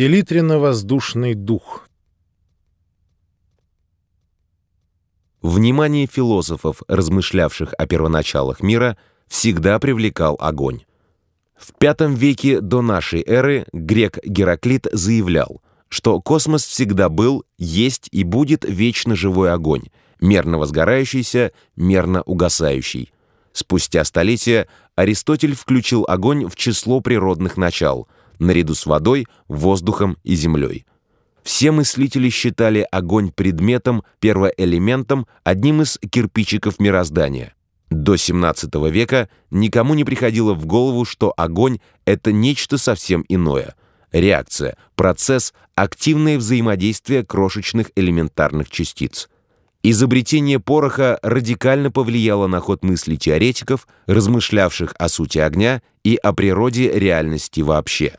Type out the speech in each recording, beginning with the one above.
Селитренно-воздушный дух Внимание философов, размышлявших о первоначалах мира, всегда привлекал огонь. В V веке до нашей эры грек Гераклит заявлял, что космос всегда был, есть и будет вечно живой огонь, мерно возгорающийся, мерно угасающий. Спустя столетия Аристотель включил огонь в число природных начал, наряду с водой, воздухом и землей. Все мыслители считали огонь предметом, первоэлементом, одним из кирпичиков мироздания. До XVII века никому не приходило в голову, что огонь — это нечто совсем иное. Реакция, процесс, активное взаимодействие крошечных элементарных частиц. Изобретение пороха радикально повлияло на ход мысли теоретиков, размышлявших о сути огня и о природе реальности вообще.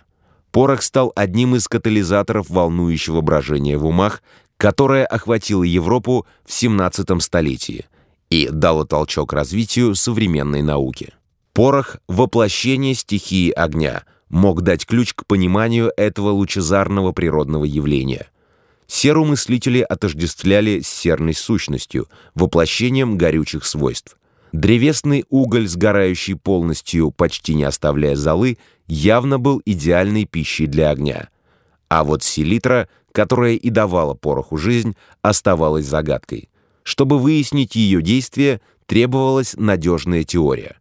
Порох стал одним из катализаторов волнующего брожения в умах, которое охватило Европу в 17 столетии и дало толчок развитию современной науки. Порох — воплощение стихии огня, мог дать ключ к пониманию этого лучезарного природного явления. Серу мыслители отождествляли с серной сущностью, воплощением горючих свойств. Древесный уголь, сгорающий полностью, почти не оставляя золы, явно был идеальной пищей для огня. А вот селитра, которая и давала пороху жизнь, оставалась загадкой. Чтобы выяснить ее действие, требовалась надежная теория.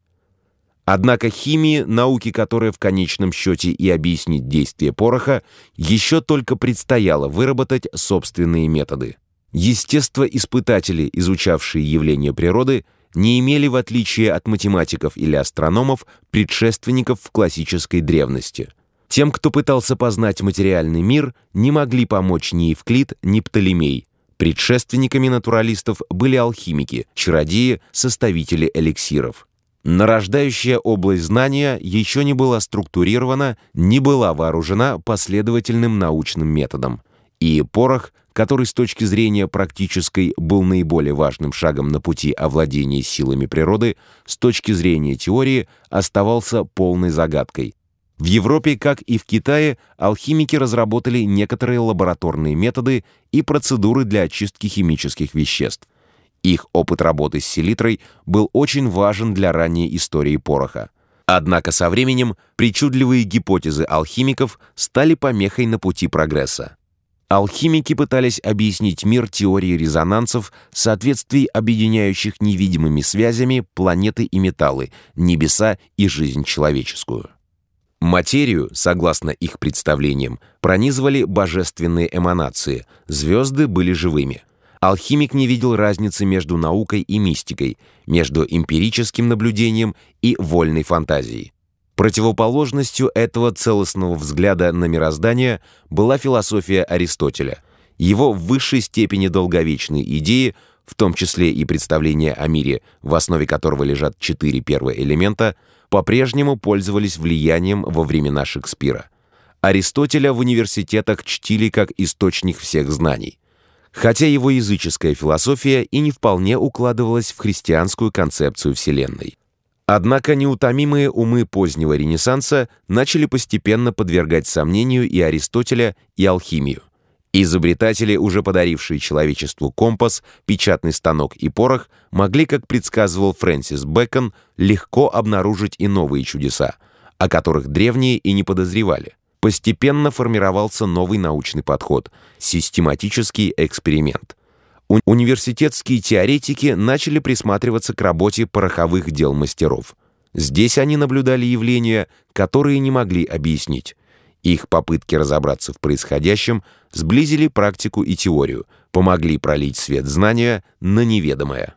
Однако химии, науки которая в конечном счете и объяснит действие пороха, еще только предстояло выработать собственные методы. Естествоиспытатели, изучавшие явления природы, не имели, в отличие от математиков или астрономов, предшественников в классической древности. Тем, кто пытался познать материальный мир, не могли помочь ни Евклид, ни Птолемей. Предшественниками натуралистов были алхимики, чародеи, составители эликсиров. Нарождающая область знания еще не была структурирована, не была вооружена последовательным научным методом. И порох который с точки зрения практической был наиболее важным шагом на пути овладения силами природы, с точки зрения теории оставался полной загадкой. В Европе, как и в Китае, алхимики разработали некоторые лабораторные методы и процедуры для очистки химических веществ. Их опыт работы с селитрой был очень важен для ранней истории пороха. Однако со временем причудливые гипотезы алхимиков стали помехой на пути прогресса. Алхимики пытались объяснить мир теорией резонансов, соответствий объединяющих невидимыми связями планеты и металлы, небеса и жизнь человеческую. Материю, согласно их представлениям, пронизывали божественные эманации, звезды были живыми. Алхимик не видел разницы между наукой и мистикой, между эмпирическим наблюдением и вольной фантазией. Противоположностью этого целостного взгляда на мироздание была философия Аристотеля. Его в высшей степени долговечные идеи, в том числе и представления о мире, в основе которого лежат четыре первые элемента, по-прежнему пользовались влиянием во времена Шекспира. Аристотеля в университетах чтили как источник всех знаний, хотя его языческая философия и не вполне укладывалась в христианскую концепцию Вселенной. Однако неутомимые умы позднего Ренессанса начали постепенно подвергать сомнению и Аристотеля, и алхимию. Изобретатели, уже подарившие человечеству компас, печатный станок и порох, могли, как предсказывал Фрэнсис Бэкон, легко обнаружить и новые чудеса, о которых древние и не подозревали. Постепенно формировался новый научный подход – систематический эксперимент университетские теоретики начали присматриваться к работе пороховых дел мастеров. Здесь они наблюдали явления, которые не могли объяснить. Их попытки разобраться в происходящем сблизили практику и теорию, помогли пролить свет знания на неведомое.